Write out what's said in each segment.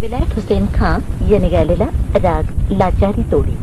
विलायत हुसेन खां यांनी गायलेला राग लाचारी तोडी।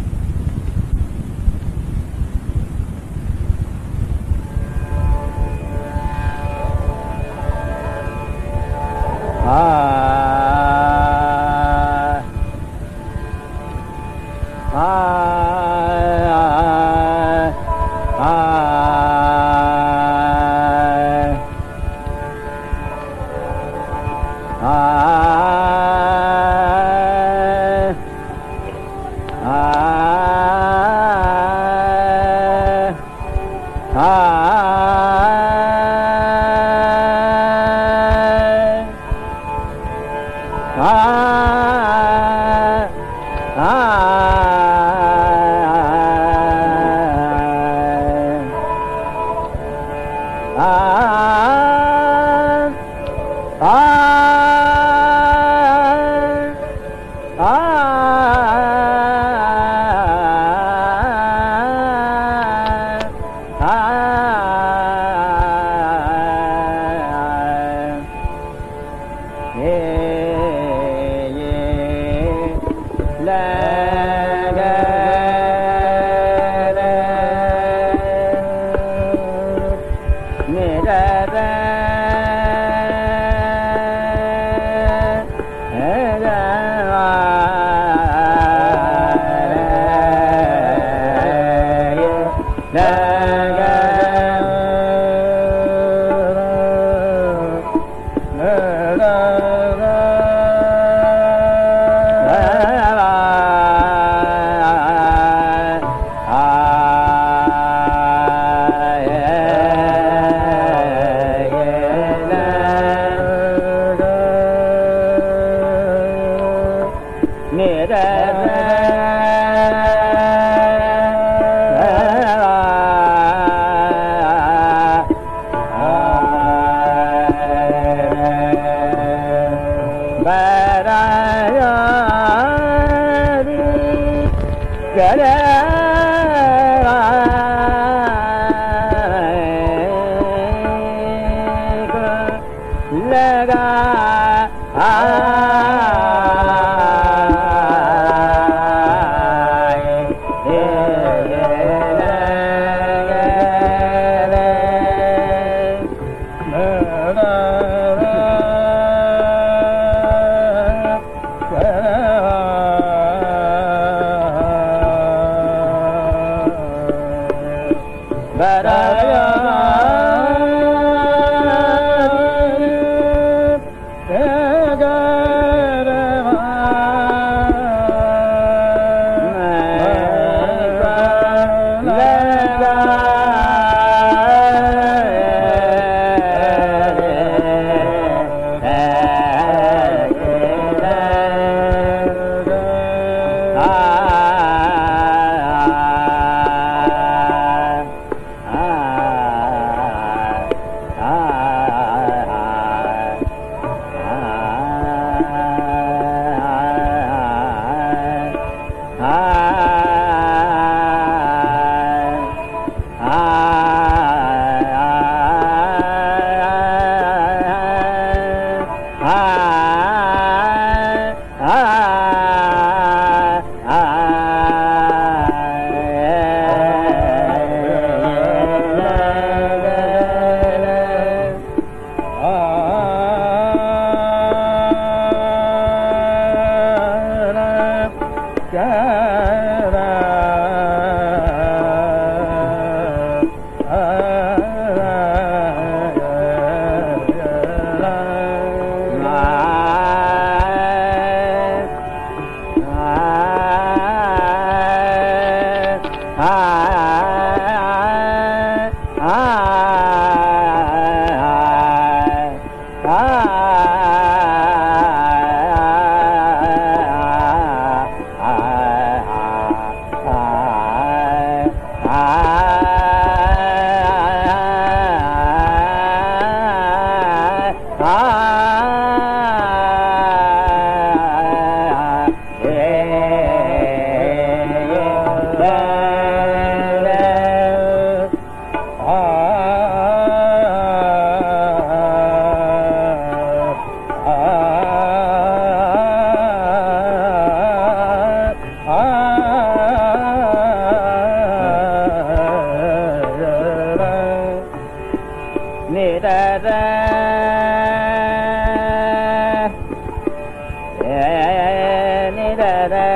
da da.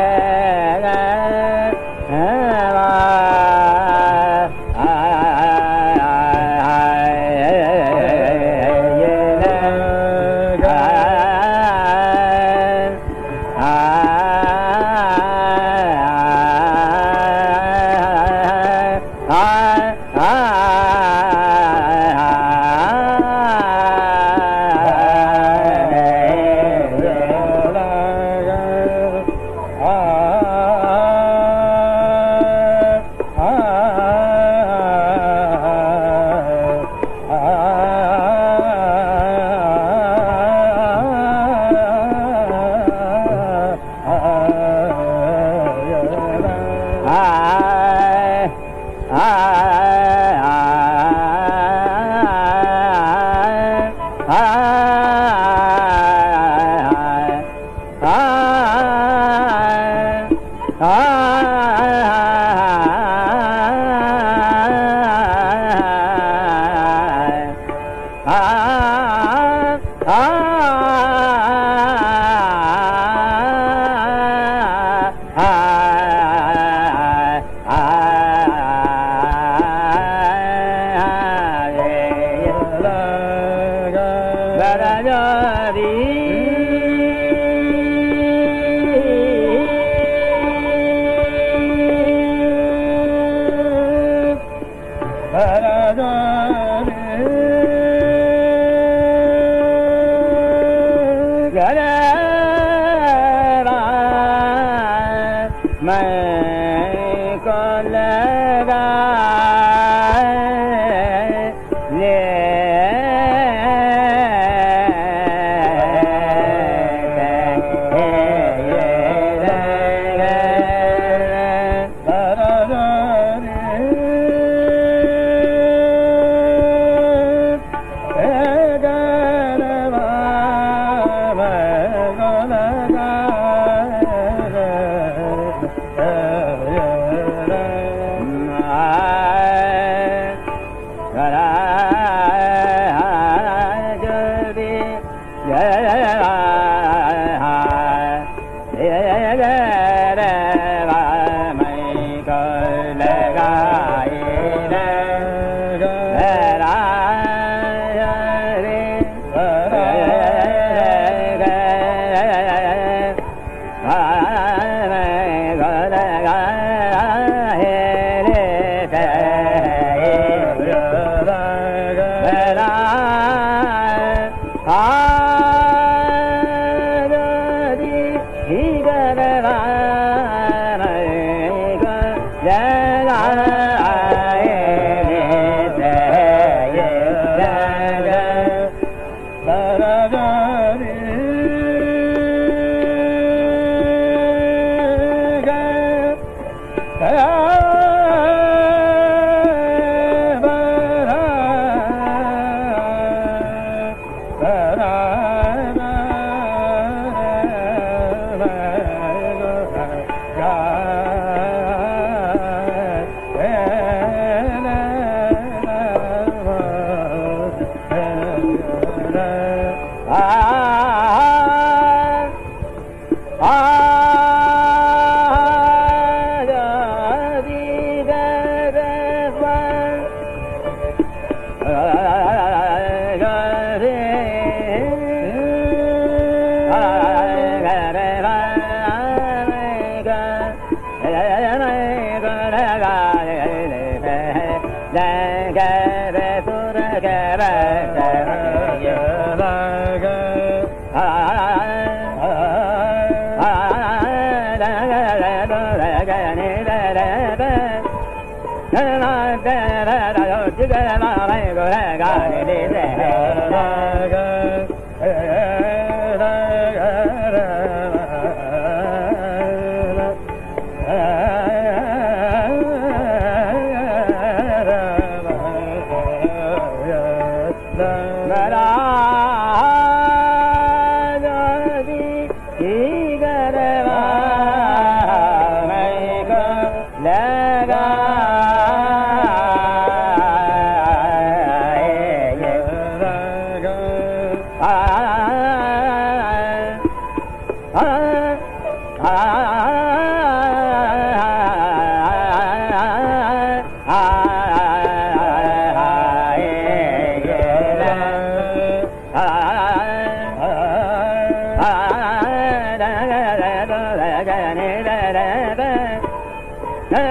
卖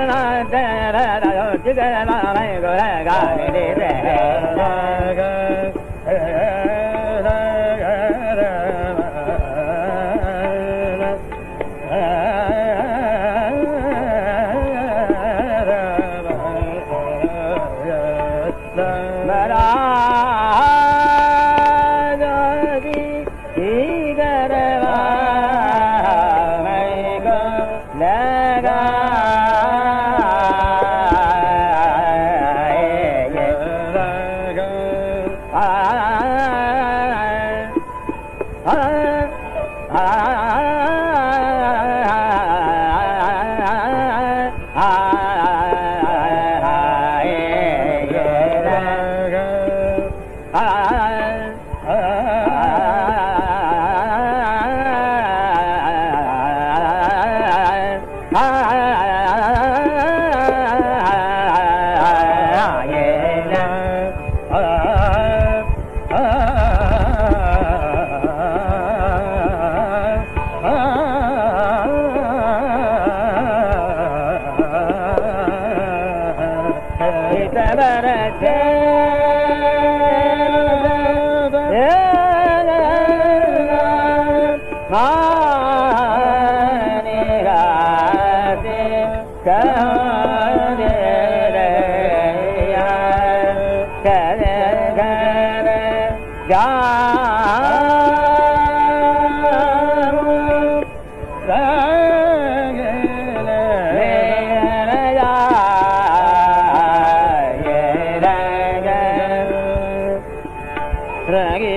da da da da ಹಾಗೆ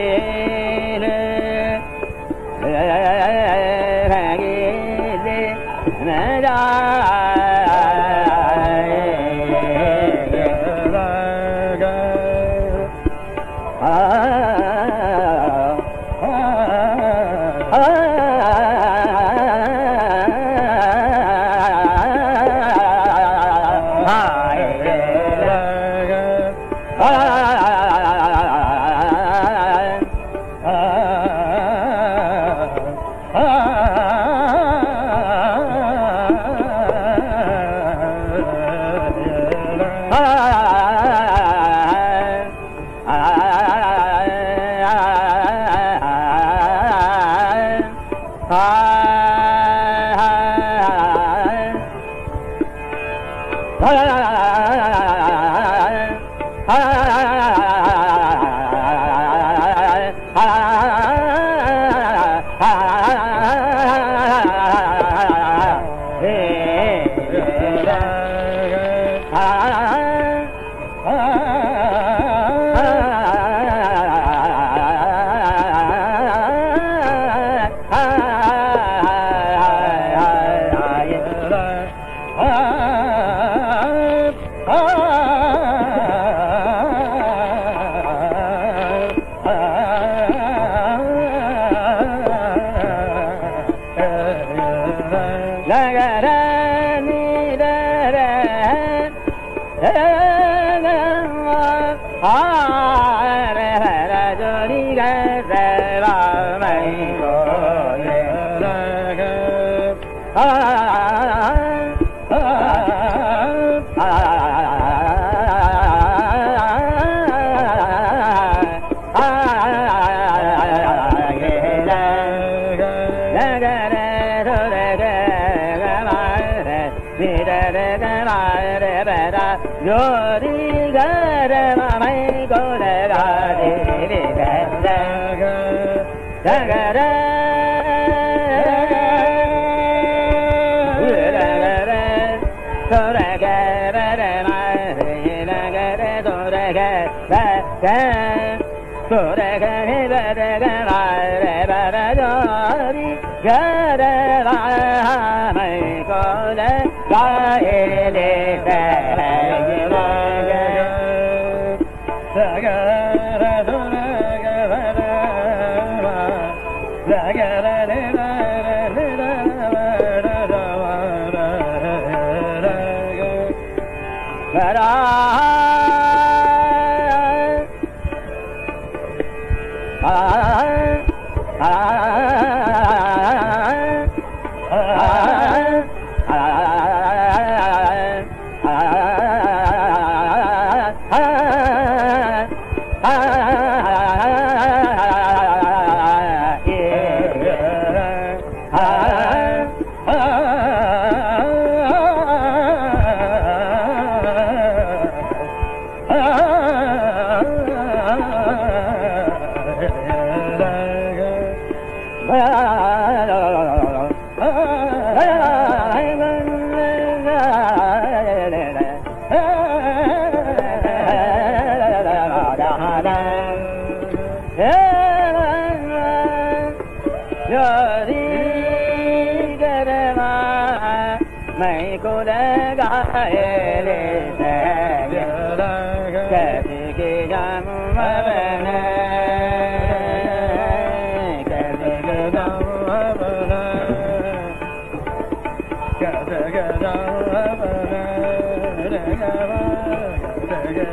Ah. Ah, र भ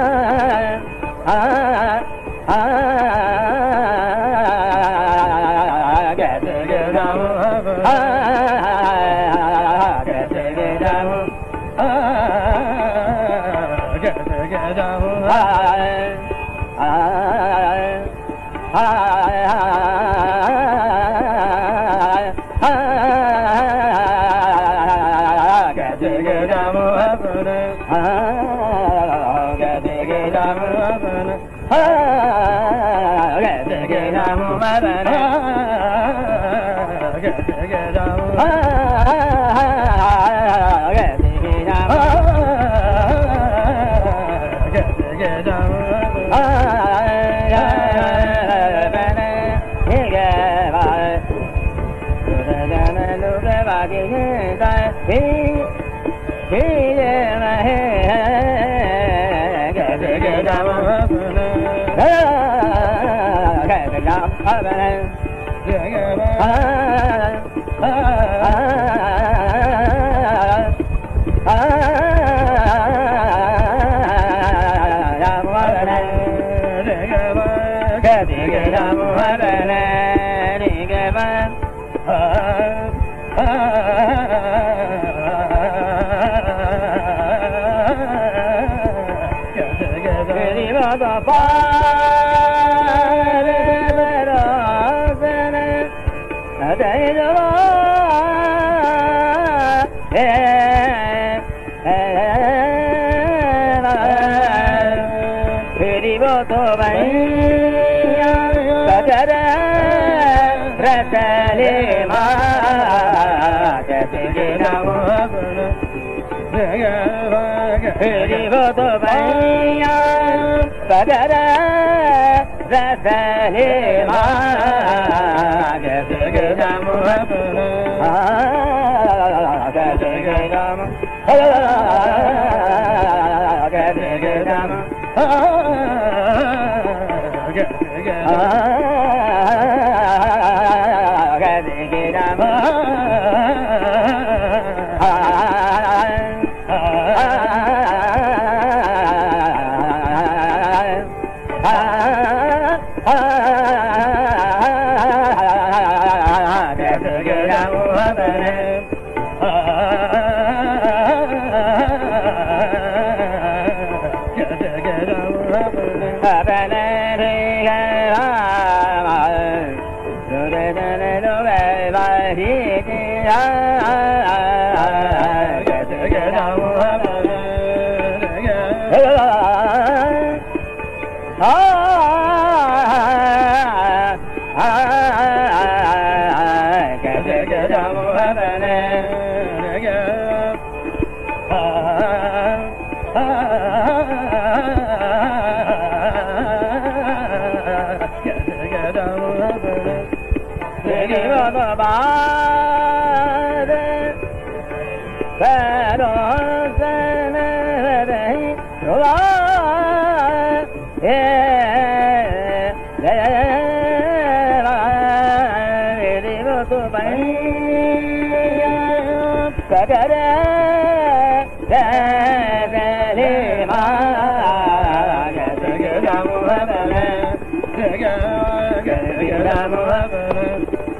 हा हा 路该把的人在嘿，嘿耶嘛嘿，该这个干嘛嘛不能，啊，该这干嘛不能，这个嘛。తిరివోతో సదర రసలే మా తిరిగినవు తిరివోతో సదర రసలే మా తిరిగినము రామ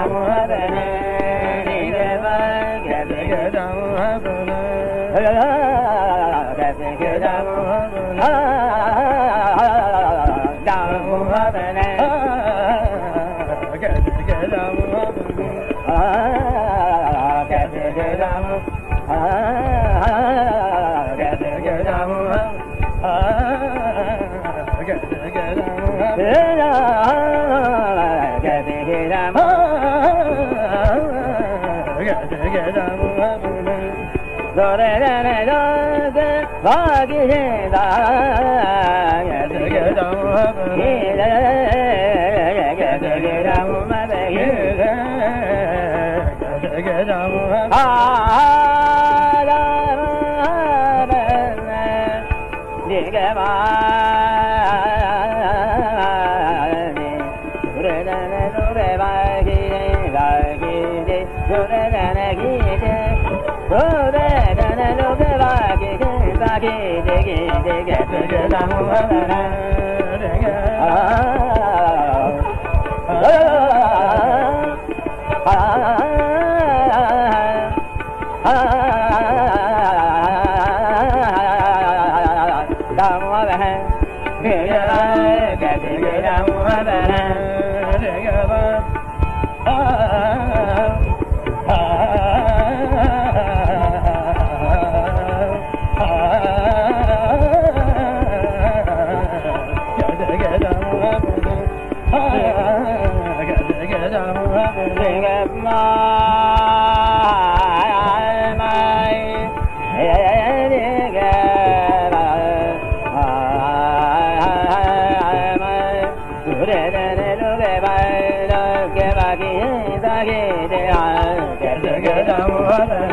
Ah गाम गुना da da da ge ge ge ge ge ge ge ಗೇ ಜಯ ಜಯ ಜಗದಮೋದ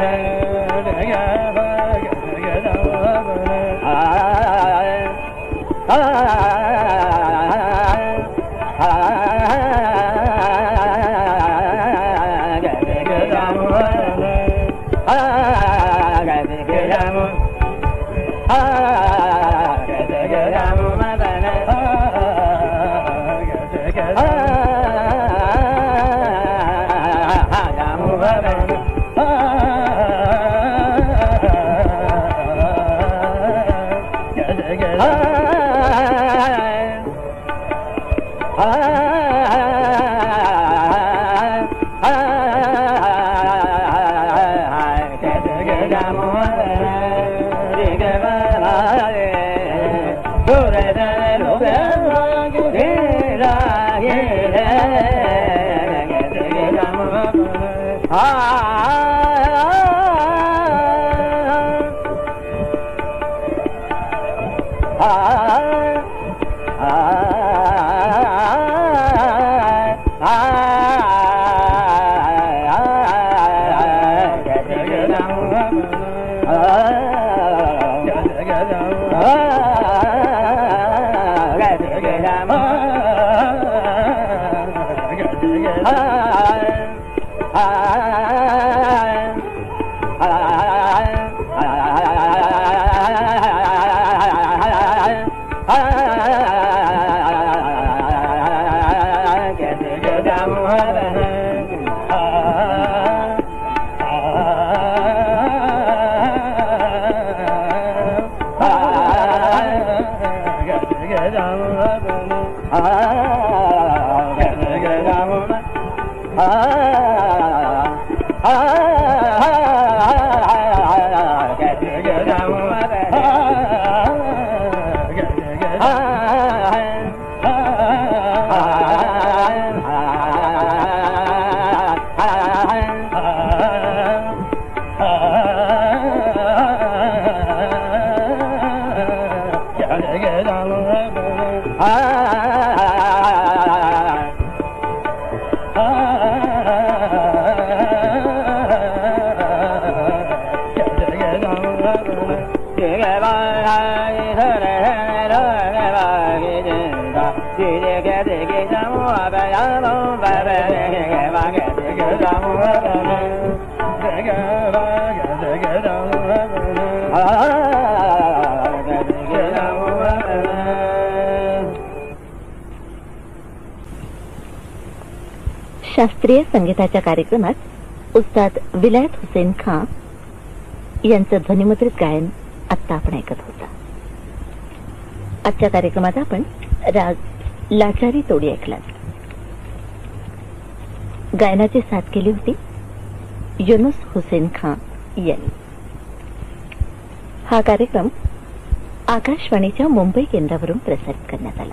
शास्त्रीय संगीताच्या कार्यक्रमात उस्ताद विलायत हुसेन खां यांचं ध्वनिमुद्रित गायन आत्ता आपण ऐकत होता. आजच्या कार्यक्रमात आपण राग लाचारी तोडी ऐकलात. गायनाची साथ केली होती? युनुस हुसेन खान यांनी. हा कार्यक्रम आकाशवाणीच्या मुंबई केंद्रावरून प्रसारित करण्यात आला.